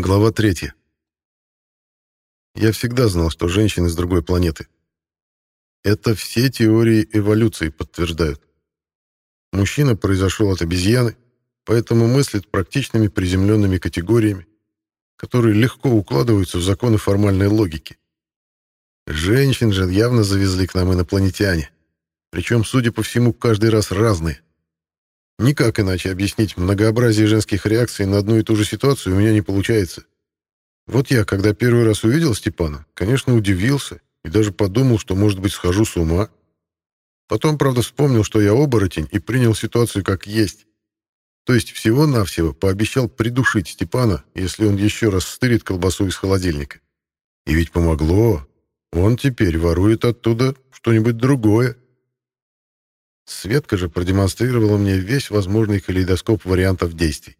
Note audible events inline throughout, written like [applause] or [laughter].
Глава 3. Я всегда знал, что женщины с другой планеты. Это все теории эволюции подтверждают. Мужчина произошел от обезьяны, поэтому мыслит практичными приземленными категориями, которые легко укладываются в законы формальной логики. Женщин же явно завезли к нам инопланетяне, причем, судя по всему, каждый раз разные. Никак иначе объяснить многообразие женских реакций на одну и ту же ситуацию у меня не получается. Вот я, когда первый раз увидел Степана, конечно, удивился и даже подумал, что, может быть, схожу с ума. Потом, правда, вспомнил, что я оборотень и принял ситуацию как есть. То есть всего-навсего пообещал придушить Степана, если он еще раз стырит колбасу из холодильника. И ведь помогло. Он теперь ворует оттуда что-нибудь другое. Светка же продемонстрировала мне весь возможный калейдоскоп вариантов действий.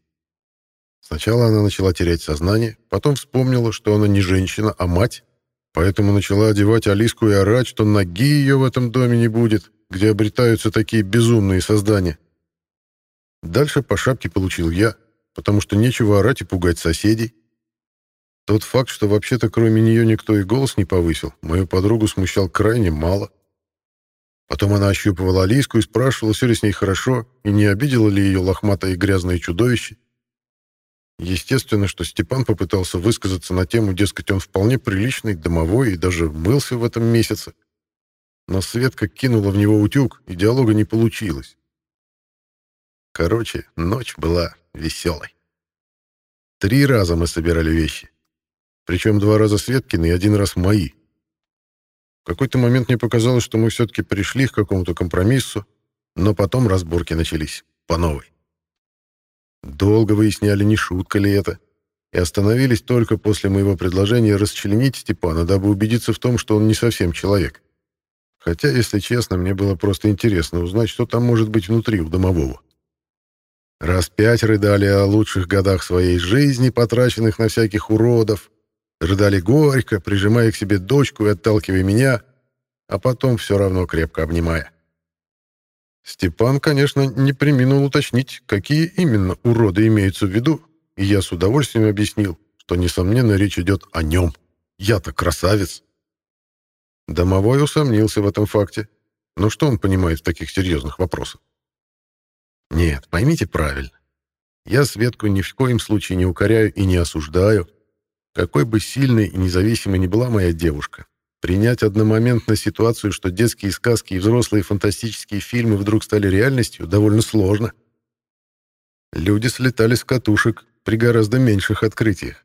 Сначала она начала терять сознание, потом вспомнила, что она не женщина, а мать, поэтому начала одевать Алиску и орать, что ноги ее в этом доме не будет, где обретаются такие безумные создания. Дальше по шапке получил я, потому что нечего орать и пугать соседей. Тот факт, что вообще-то кроме нее никто и голос не повысил, мою подругу смущал крайне мало. Потом она ощупывала Алиску и спрашивала, все ли с ней хорошо, и не обидело ли ее лохматое и грязное чудовище. Естественно, что Степан попытался высказаться на тему, дескать, он вполне приличный, домовой и даже мылся в этом месяце. Но Светка кинула в него утюг, и диалога не получилось. Короче, ночь была веселой. Три раза мы собирали вещи. Причем два раза Светкины и один раз мои какой-то момент мне показалось, что мы все-таки пришли к какому-то компромиссу, но потом разборки начались по новой. Долго выясняли, не шутка ли это, и остановились только после моего предложения расчленить Степана, дабы убедиться в том, что он не совсем человек. Хотя, если честно, мне было просто интересно узнать, что там может быть внутри у домового. Раз пять рыдали о лучших годах своей жизни, потраченных на всяких уродов, Рыдали горько, прижимая к себе дочку и отталкивая меня, а потом все равно крепко обнимая. Степан, конечно, не приминул уточнить, какие именно уроды имеются в виду, и я с удовольствием объяснил, что, несомненно, речь идет о нем. Я-то красавец. Домовой усомнился в этом факте. Но что он понимает в таких серьезных вопросах? Нет, поймите правильно. Я Светку ни в коем случае не укоряю и не осуждаю, какой бы сильной и независимой ни была моя девушка, принять одномоментно ситуацию, что детские сказки и взрослые фантастические фильмы вдруг стали реальностью, довольно сложно. Люди слетали с катушек при гораздо меньших открытиях.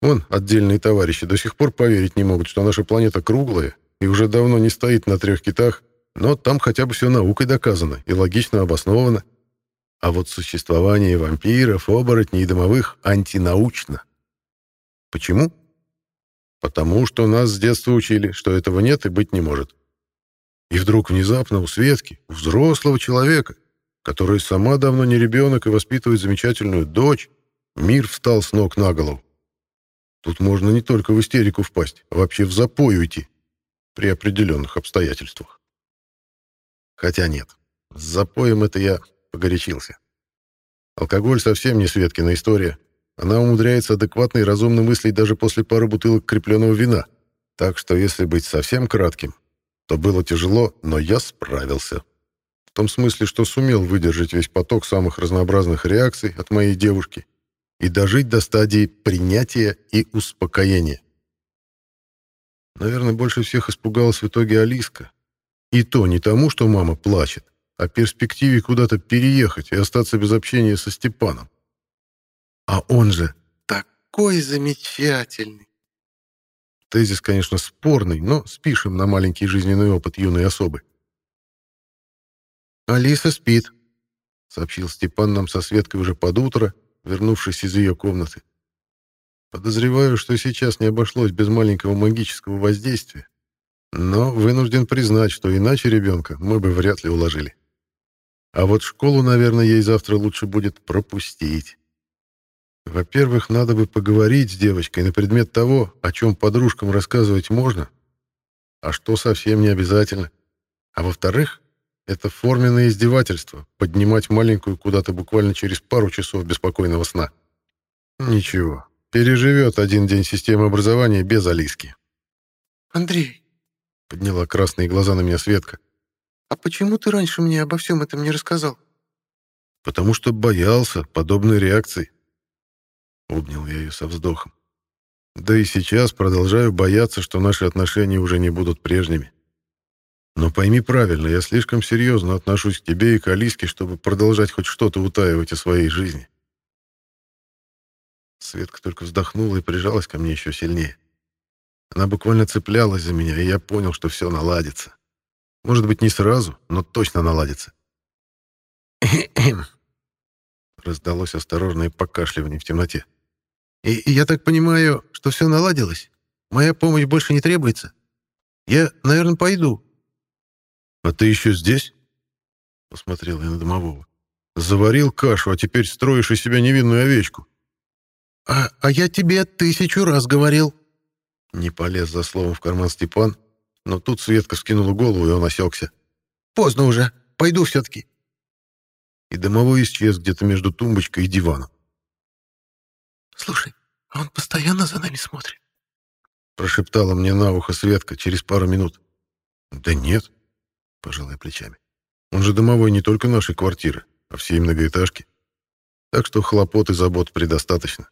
Вон, отдельные товарищи до сих пор поверить не могут, что наша планета круглая и уже давно не стоит на трех китах, но там хотя бы все наукой доказано и логично обосновано. А вот существование вампиров, оборотней и домовых антинаучно. Почему? Потому что нас с детства учили, что этого нет и быть не может. И вдруг внезапно у Светки, у взрослого человека, который сама давно не ребенок и воспитывает замечательную дочь, мир встал с ног на голову. Тут можно не только в истерику впасть, а вообще в запой уйти при определенных обстоятельствах. Хотя нет, с запоем это я погорячился. Алкоголь совсем не Светкина история, она умудряется адекватно и разумно мыслить даже после пары бутылок крепленного вина. Так что, если быть совсем кратким, то было тяжело, но я справился. В том смысле, что сумел выдержать весь поток самых разнообразных реакций от моей девушки и дожить до стадии принятия и успокоения. Наверное, больше всех испугалась в итоге Алиска. И то не тому, что мама плачет, а перспективе куда-то переехать и остаться без общения со Степаном. А он же такой замечательный. Тезис, конечно, спорный, но спишем на маленький жизненный опыт юной особы. «Алиса спит», — сообщил Степан нам со Светкой уже под утро, вернувшись из ее комнаты. Подозреваю, что сейчас не обошлось без маленького магического воздействия, но вынужден признать, что иначе ребенка мы бы вряд ли уложили. А вот школу, наверное, ей завтра лучше будет пропустить. Во-первых, надо бы поговорить с девочкой на предмет того, о чем подружкам рассказывать можно, а что совсем не обязательно. А во-вторых, это форменное издевательство — поднимать маленькую куда-то буквально через пару часов беспокойного сна. Ничего, переживет один день системы образования без Алиски. «Андрей», — подняла красные глаза на меня Светка, «а почему ты раньше мне обо всем этом не рассказал?» «Потому что боялся подобной реакции». Обнял я ее со вздохом. Да и сейчас продолжаю бояться, что наши отношения уже не будут прежними. Но пойми правильно, я слишком серьезно отношусь к тебе и к Алиске, чтобы продолжать хоть что-то утаивать о своей жизни. Светка только вздохнула и прижалась ко мне еще сильнее. Она буквально цеплялась за меня, и я понял, что все наладится. Может быть, не сразу, но точно наладится. [clears throat] Раздалось осторожное покашливание в темноте. И, и я так понимаю, что все наладилось? Моя помощь больше не требуется? Я, наверное, пойду. А ты еще здесь? Посмотрел я на домового. Заварил кашу, а теперь строишь из себя невинную овечку. А, а я тебе тысячу раз говорил. Не полез за словом в карман Степан, но тут Светка скинула голову, и он осекся. Поздно уже, пойду все-таки. И домовой исчез где-то между тумбочкой и диваном. «Слушай, а он постоянно за нами смотрит?» Прошептала мне на ухо Светка через пару минут. «Да нет», — пожал я плечами. «Он же домовой не только нашей квартиры, а всей многоэтажки. Так что хлопот и забот предостаточно.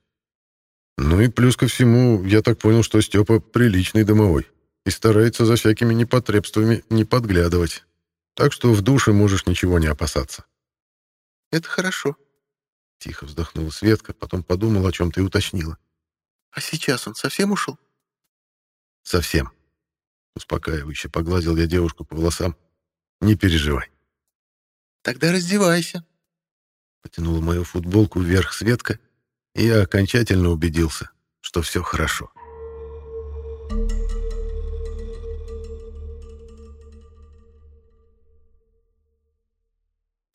Ну и плюс ко всему, я так понял, что Степа приличный домовой и старается за всякими непотребствами не подглядывать. Так что в душе можешь ничего не опасаться». «Это хорошо», Тихо вздохнула Светка, потом подумала о чем-то и уточнила. «А сейчас он совсем ушел?» «Совсем». Успокаивающе погладил я девушку по волосам. «Не переживай». «Тогда раздевайся». Потянула мою футболку вверх Светка, и я окончательно убедился, что все хорошо.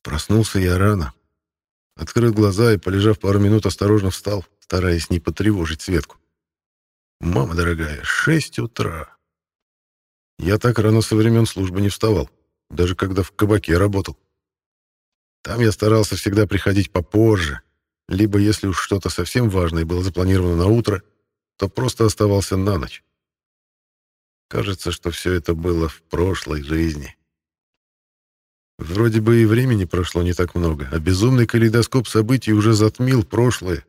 Проснулся я рано, Открыл глаза и, полежав пару минут, осторожно встал, стараясь не потревожить Светку. «Мама дорогая, шесть утра!» Я так рано со времен службы не вставал, даже когда в кабаке работал. Там я старался всегда приходить попозже, либо, если уж что-то совсем важное было запланировано на утро, то просто оставался на ночь. Кажется, что все это было в прошлой жизни. Вроде бы и времени прошло не так много, а безумный калейдоскоп событий уже затмил прошлое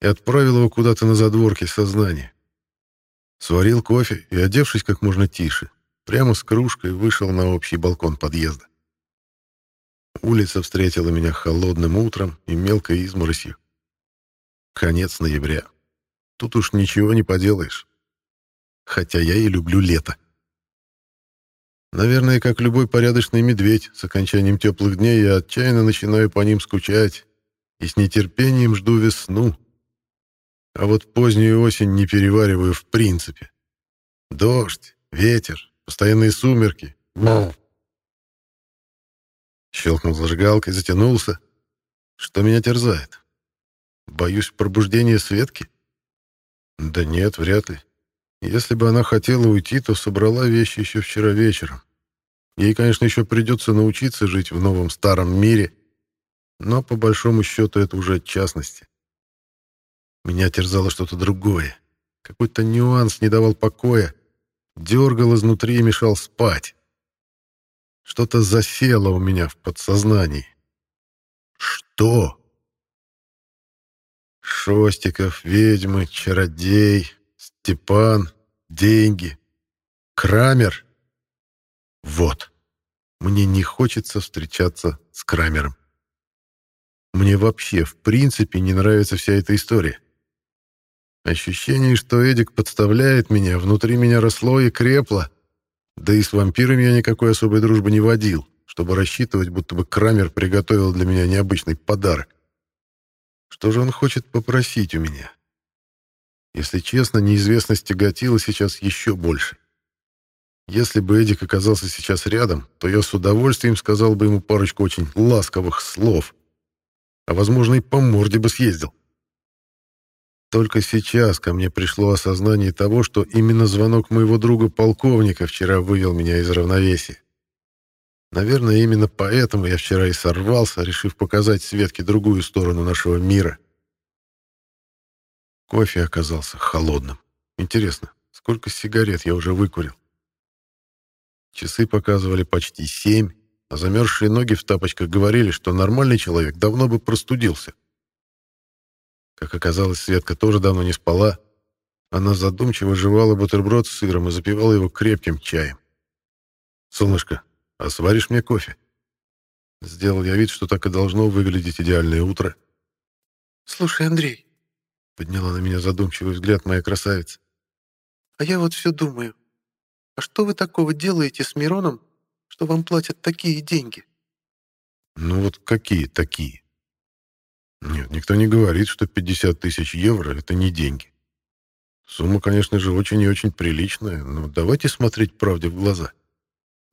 и отправил его куда-то на задворки сознания. Сварил кофе и, одевшись как можно тише, прямо с кружкой вышел на общий балкон подъезда. Улица встретила меня холодным утром и мелкой изморосью. Конец ноября. Тут уж ничего не поделаешь. Хотя я и люблю лето. Наверное, как любой порядочный медведь, с окончанием теплых дней я отчаянно начинаю по ним скучать и с нетерпением жду весну. А вот позднюю осень не перевариваю в принципе. Дождь, ветер, постоянные сумерки. Мау. Щелкнул зажигалкой, затянулся. Что меня терзает? Боюсь пробуждения Светки? Да нет, вряд ли. Если бы она хотела уйти, то собрала вещи еще вчера вечером. Ей, конечно, еще придется научиться жить в новом старом мире, но по большому счету это уже частности. Меня терзало что-то другое. Какой-то нюанс не давал покоя, дергал изнутри и мешал спать. Что-то засело у меня в подсознании. Что? Шостиков, ведьмы, чародей, Степан, деньги, Крамер. Вот. Мне не хочется встречаться с Крамером. Мне вообще, в принципе, не нравится вся эта история. Ощущение, что Эдик подставляет меня, внутри меня росло и крепло. Да и с вампирами я никакой особой дружбы не водил, чтобы рассчитывать, будто бы Крамер приготовил для меня необычный подарок. Что же он хочет попросить у меня? Если честно, неизвестность тяготила сейчас еще больше. Если бы Эдик оказался сейчас рядом, то я с удовольствием сказал бы ему парочку очень ласковых слов, а, возможно, и по морде бы съездил. Только сейчас ко мне пришло осознание того, что именно звонок моего друга-полковника вчера вывел меня из равновесия. Наверное, именно поэтому я вчера и сорвался, решив показать Светке другую сторону нашего мира. Кофе оказался холодным. Интересно, сколько сигарет я уже выкурил? Часы показывали почти семь, а замерзшие ноги в тапочках говорили, что нормальный человек давно бы простудился. Как оказалось, Светка тоже давно не спала. Она задумчиво жевала бутерброд с сыром и запивала его крепким чаем. «Солнышко, а сваришь мне кофе?» Сделал я вид, что так и должно выглядеть идеальное утро. «Слушай, Андрей», — подняла на меня задумчивый взгляд моя красавица, «а я вот все думаю, а что вы такого делаете с Мироном, что вам платят такие деньги?» «Ну вот какие такие?» «Нет, никто не говорит, что 50 тысяч евро — это не деньги. Сумма, конечно же, очень и очень приличная, но давайте смотреть правде в глаза.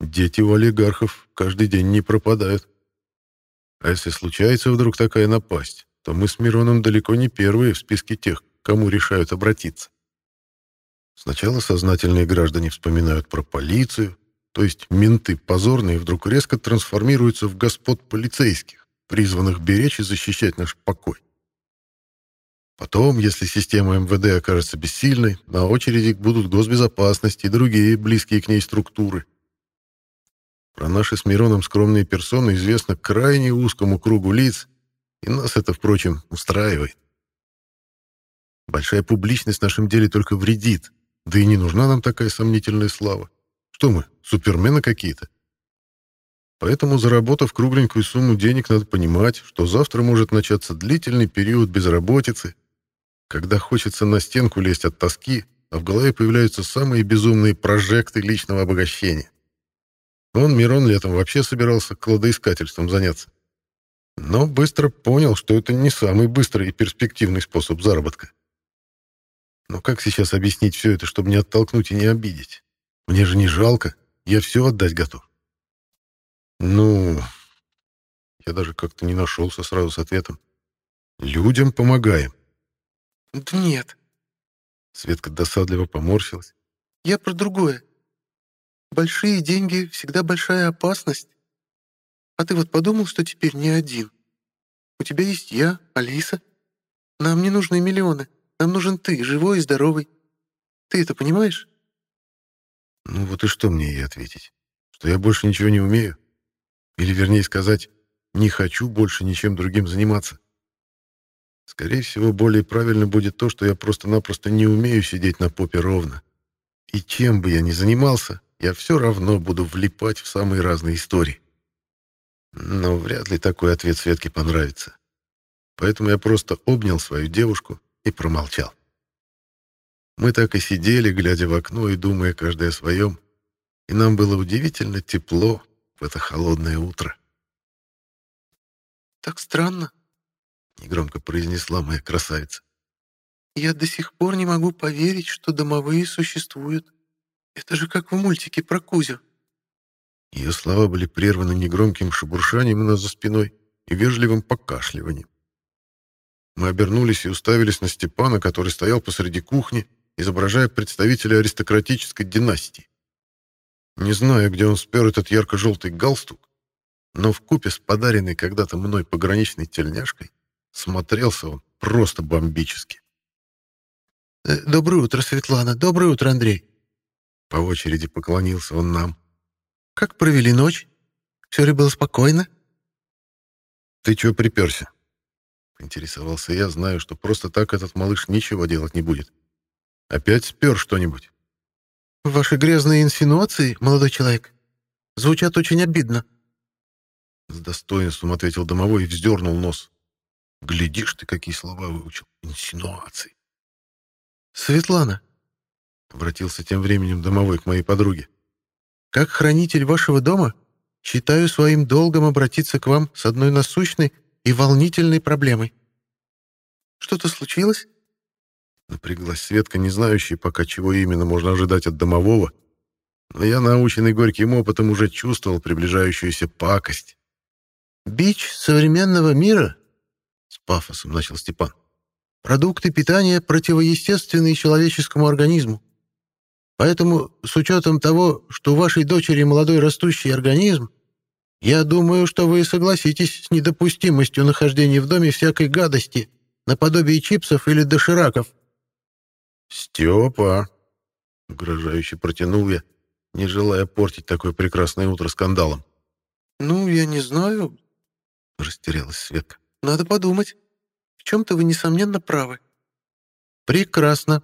Дети у олигархов каждый день не пропадают. А если случается вдруг такая напасть, то мы с Мироном далеко не первые в списке тех, кому решают обратиться. Сначала сознательные граждане вспоминают про полицию, то есть менты позорные вдруг резко трансформируются в господ полицейских, призванных беречь и защищать наш покой. Потом, если система МВД окажется бессильной, на очереди будут госбезопасность и другие близкие к ней структуры. Про наши с Мироном скромные персоны известно крайне узкому кругу лиц, и нас это, впрочем, устраивает. Большая публичность в нашем деле только вредит, да и не нужна нам такая сомнительная слава. Что мы, супермены какие-то? Поэтому, заработав кругленькую сумму денег, надо понимать, что завтра может начаться длительный период безработицы, когда хочется на стенку лезть от тоски, а в голове появляются самые безумные прожекты личного обогащения. Он, Мирон, летом вообще собирался кладоискательством заняться. Но быстро понял, что это не самый быстрый и перспективный способ заработка. Но как сейчас объяснить все это, чтобы не оттолкнуть и не обидеть? Мне же не жалко, я все отдать готов. Ну, я даже как-то не нашелся сразу с ответом. Людям помогаем. Да нет. Светка досадливо поморщилась. Я про другое. Большие деньги — всегда большая опасность. А ты вот подумал, что теперь не один. У тебя есть я, Алиса. Нам не нужны миллионы. Нам нужен ты, живой и здоровый. Ты это понимаешь? Ну вот и что мне ей ответить? Что я больше ничего не умею? Или, вернее сказать, не хочу больше ничем другим заниматься? Скорее всего, более правильно будет то, что я просто-напросто не умею сидеть на попе ровно. И чем бы я ни занимался, я все равно буду влипать в самые разные истории. Но вряд ли такой ответ Светке понравится. Поэтому я просто обнял свою девушку и промолчал. Мы так и сидели, глядя в окно и думая каждый о своем, и нам было удивительно тепло в это холодное утро. «Так странно», — негромко произнесла моя красавица. «Я до сих пор не могу поверить, что домовые существуют». Это же как в мультике про Кузю. Ее слова были прерваны негромким шебуршанием у нас за спиной и вежливым покашливанием. Мы обернулись и уставились на Степана, который стоял посреди кухни, изображая представителя аристократической династии. Не знаю, где он спер этот ярко-желтый галстук, но в купе с подаренной когда-то мной пограничной тельняшкой смотрелся он просто бомбически. «Э, «Доброе утро, Светлана! Доброе утро, Андрей!» По очереди поклонился он нам. «Как провели ночь? Все ли было спокойно?» «Ты чего приперся?» Интересовался я, знаю, что просто так этот малыш ничего делать не будет. «Опять спер что-нибудь?» «Ваши грязные инсинуации, молодой человек, звучат очень обидно». С достоинством ответил домовой и вздернул нос. «Глядишь ты, какие слова выучил. Инсинуации». «Светлана, Обратился тем временем домовой к моей подруге. «Как хранитель вашего дома, считаю своим долгом обратиться к вам с одной насущной и волнительной проблемой. Что-то случилось?» Напряглась Светка, не знающая пока, чего именно можно ожидать от домового, но я, наученный горьким опытом, уже чувствовал приближающуюся пакость. «Бич современного мира?» — с пафосом начал Степан. «Продукты питания противоестественные человеческому организму. Поэтому, с учетом того, что у вашей дочери молодой растущий организм, я думаю, что вы согласитесь с недопустимостью нахождения в доме всякой гадости, наподобие чипсов или дошираков, «Степа!» — угрожающе протянул я, не желая портить такое прекрасное утро скандалом. «Ну, я не знаю», — растерялась Светка. «Надо подумать. В чем-то вы, несомненно, правы». «Прекрасно!»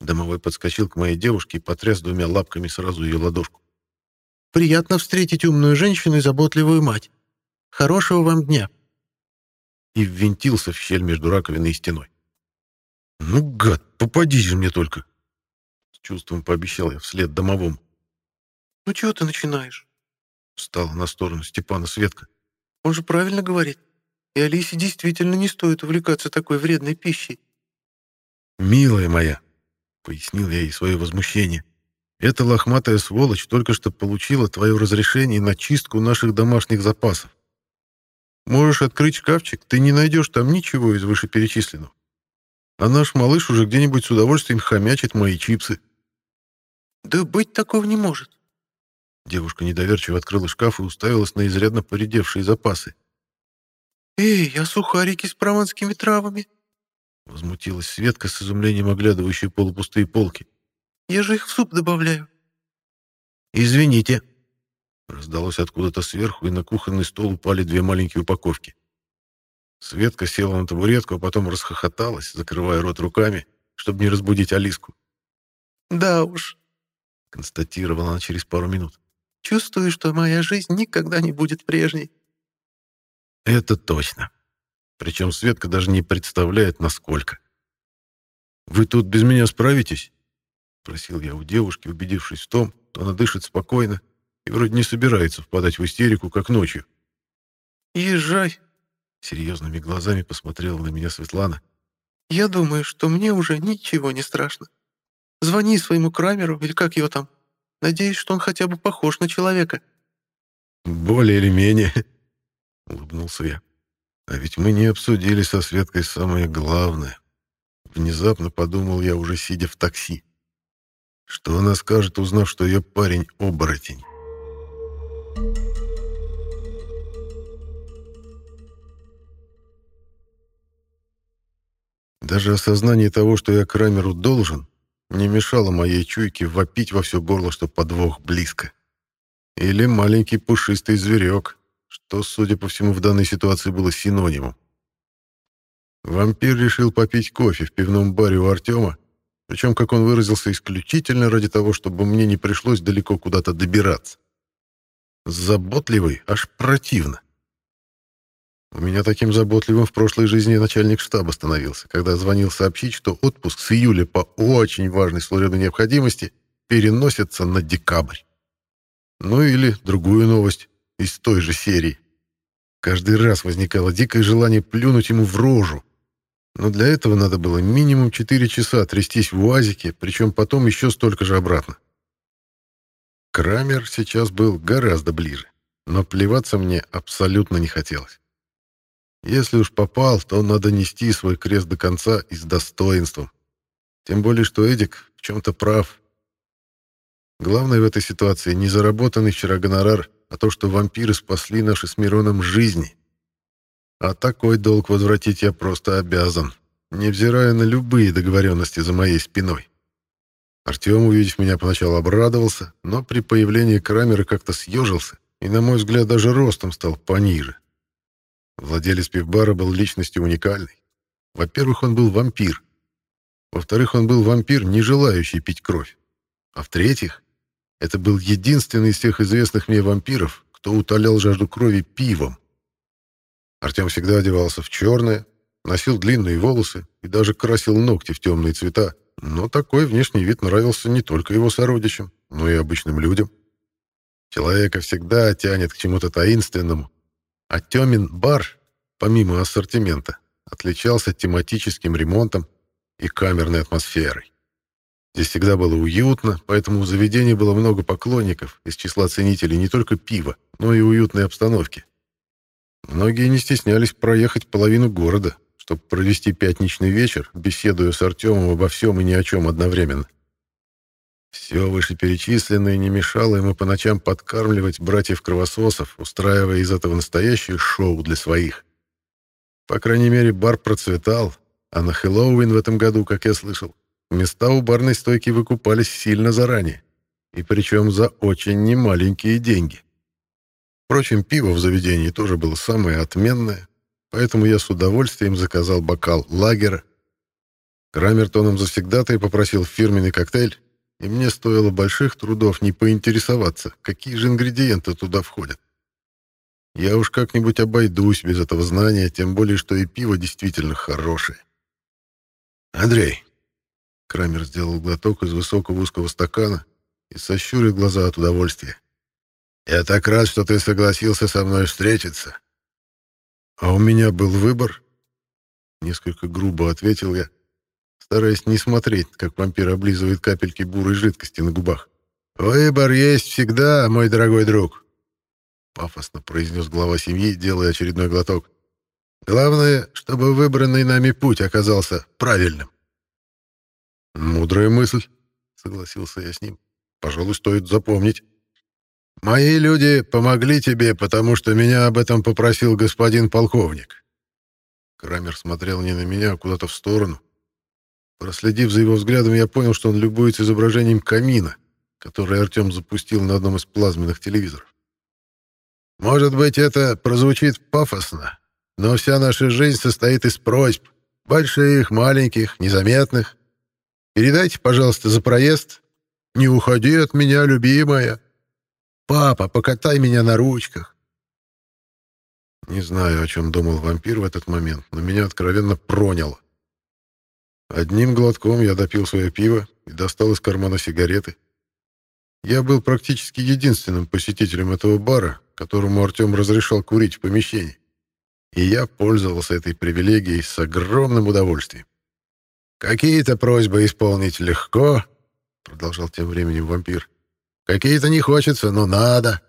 Домовой подскочил к моей девушке и потряс двумя лапками сразу ее ладошку. «Приятно встретить умную женщину и заботливую мать. Хорошего вам дня!» И ввинтился в щель между раковиной и стеной. «Ну, гад, попадись же мне только!» С чувством пообещал я вслед домовому. «Ну, чего ты начинаешь?» Встала на сторону Степана Светка. «Он же правильно говорит. И Алисе действительно не стоит увлекаться такой вредной пищей». «Милая моя!» — пояснил я ей свое возмущение. «Эта лохматая сволочь только что получила твое разрешение на чистку наших домашних запасов. Можешь открыть шкафчик, ты не найдешь там ничего из вышеперечисленного. А наш малыш уже где-нибудь с удовольствием хомячит мои чипсы». «Да быть такого не может». Девушка недоверчиво открыла шкаф и уставилась на изрядно поредевшие запасы. «Эй, а сухарики с прованскими травами?» Возмутилась Светка с изумлением, оглядывающей полупустые полки. «Я же их в суп добавляю». «Извините». Раздалось откуда-то сверху, и на кухонный стол упали две маленькие упаковки. Светка села на табуретку, а потом расхохоталась, закрывая рот руками, чтобы не разбудить Алиску. «Да уж», — констатировала она через пару минут. «Чувствую, что моя жизнь никогда не будет прежней». «Это точно», причем Светка даже не представляет, насколько. «Вы тут без меня справитесь?» — просил я у девушки, убедившись в том, что она дышит спокойно и вроде не собирается впадать в истерику, как ночью. «Езжай!» — серьезными глазами посмотрела на меня Светлана. «Я думаю, что мне уже ничего не страшно. Звони своему Крамеру, или как его там. Надеюсь, что он хотя бы похож на человека». «Более или менее», [laughs] — улыбнулся я. А ведь мы не обсудили со Светкой самое главное. Внезапно подумал я, уже сидя в такси. Что она скажет, узнав, что ее парень — оборотень? Даже осознание того, что я Крамеру должен, не мешало моей чуйке вопить во все горло, что подвох близко. Или маленький пушистый зверек, что, судя по всему, в данной ситуации было синонимом. Вампир решил попить кофе в пивном баре у Артема, причем, как он выразился, исключительно ради того, чтобы мне не пришлось далеко куда-то добираться. Заботливый, аж противно. У меня таким заботливым в прошлой жизни начальник штаба становился, когда звонил сообщить, что отпуск с июля по очень важной служебной необходимости переносится на декабрь. Ну или другую новость из той же серии. Каждый раз возникало дикое желание плюнуть ему в рожу. Но для этого надо было минимум 4 часа трястись в УАЗике, причем потом еще столько же обратно. Крамер сейчас был гораздо ближе, но плеваться мне абсолютно не хотелось. Если уж попал, то надо нести свой крест до конца и с достоинством. Тем более, что Эдик в чем-то прав. Главное в этой ситуации не заработанный вчера гонорар, а то, что вампиры спасли наши с Мироном жизни. А такой долг возвратить я просто обязан, невзирая на любые договоренности за моей спиной. Артем, увидев меня, поначалу обрадовался, но при появлении Крамера как-то съежился и, на мой взгляд, даже ростом стал пониже. Владелец пивбара был личностью уникальной. Во-первых, он был вампир. Во-вторых, он был вампир, не желающий пить кровь. А в-третьих, это был единственный из всех известных мне вампиров, кто утолял жажду крови пивом. Артем всегда одевался в черное, носил длинные волосы и даже красил ногти в темные цвета, но такой внешний вид нравился не только его сородичам, но и обычным людям. Человека всегда тянет к чему-то таинственному, а Тёмин бар, помимо ассортимента, отличался тематическим ремонтом и камерной атмосферой. Здесь всегда было уютно, поэтому у заведения было много поклонников из числа ценителей не только пива, но и уютной обстановки. Многие не стеснялись проехать половину города, чтобы провести пятничный вечер, беседуя с Артемом обо всем и ни о чем одновременно. Все вышеперечисленное не мешало ему по ночам подкармливать братьев-кровососов, устраивая из этого настоящее шоу для своих. По крайней мере, бар процветал, а на Хэллоуин в этом году, как я слышал, места у барной стойки выкупались сильно заранее, и причем за очень немаленькие деньги. Впрочем, пиво в заведении тоже было самое отменное, поэтому я с удовольствием заказал бокал лагера. Крамертоном завсегда-то и попросил фирменный коктейль, и мне стоило больших трудов не поинтересоваться, какие же ингредиенты туда входят. Я уж как-нибудь обойдусь без этого знания, тем более, что и пиво действительно хорошее. «Андрей!» Крамер сделал глоток из высокого узкого стакана и сощурил глаза от удовольствия. Я так рад, что ты согласился со мной встретиться. А у меня был выбор. Несколько грубо ответил я, стараясь не смотреть, как вампир облизывает капельки бурой жидкости на губах. «Выбор есть всегда, мой дорогой друг», — пафосно произнес глава семьи, делая очередной глоток. «Главное, чтобы выбранный нами путь оказался правильным». «Мудрая мысль», — согласился я с ним. «Пожалуй, стоит запомнить». «Мои люди помогли тебе, потому что меня об этом попросил господин полковник». Крамер смотрел не на меня, а куда-то в сторону. Проследив за его взглядом, я понял, что он любуется изображением камина, который Артем запустил на одном из плазменных телевизоров. «Может быть, это прозвучит пафосно, но вся наша жизнь состоит из просьб, больших, маленьких, незаметных. Передайте, пожалуйста, за проезд. Не уходи от меня, любимая». «Папа, покатай меня на ручках!» Не знаю, о чем думал вампир в этот момент, но меня откровенно проняло. Одним глотком я допил свое пиво и достал из кармана сигареты. Я был практически единственным посетителем этого бара, которому Артем разрешал курить в помещении. И я пользовался этой привилегией с огромным удовольствием. «Какие-то просьбы исполнить легко», — продолжал тем временем вампир. Какие-то не хочется, но надо.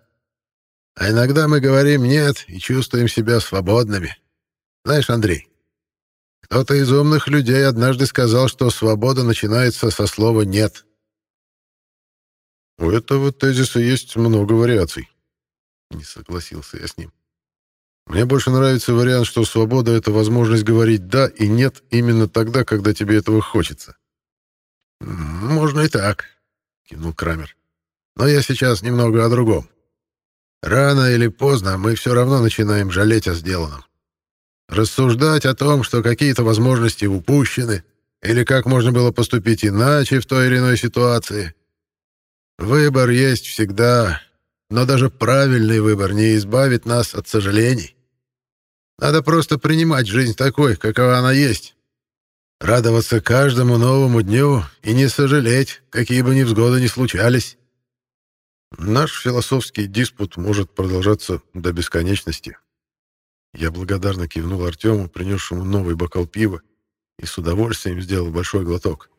А иногда мы говорим «нет» и чувствуем себя свободными. Знаешь, Андрей, кто-то из умных людей однажды сказал, что свобода начинается со слова «нет». У этого тезиса есть много вариаций. Не согласился я с ним. Мне больше нравится вариант, что свобода — это возможность говорить «да» и «нет» именно тогда, когда тебе этого хочется. «Можно и так», — кивнул Крамер. Но я сейчас немного о другом. Рано или поздно мы все равно начинаем жалеть о сделанном. Рассуждать о том, что какие-то возможности упущены, или как можно было поступить иначе в той или иной ситуации. Выбор есть всегда, но даже правильный выбор не избавит нас от сожалений. Надо просто принимать жизнь такой, какова она есть. Радоваться каждому новому дню и не сожалеть, какие бы невзгоды ни случались. Наш философский диспут может продолжаться до бесконечности. Я благодарно кивнул Артему, принесшему новый бокал пива, и с удовольствием сделал большой глоток.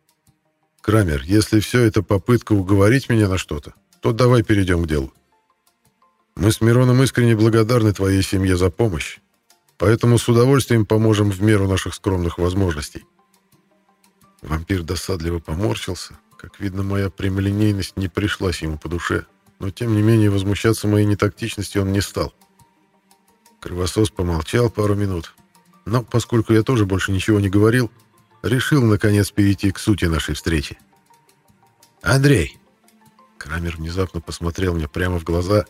«Крамер, если все это попытка уговорить меня на что-то, то давай перейдем к делу. Мы с Мироном искренне благодарны твоей семье за помощь, поэтому с удовольствием поможем в меру наших скромных возможностей». Вампир досадливо поморщился. Как видно, моя прямолинейность не пришлась ему по душе но тем не менее возмущаться моей нетактичностью он не стал. Кровосос помолчал пару минут, но поскольку я тоже больше ничего не говорил, решил, наконец, перейти к сути нашей встречи. «Андрей!» Крамер внезапно посмотрел мне прямо в глаза,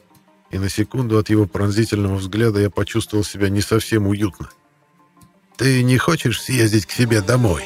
и на секунду от его пронзительного взгляда я почувствовал себя не совсем уютно. «Ты не хочешь съездить к себе домой?»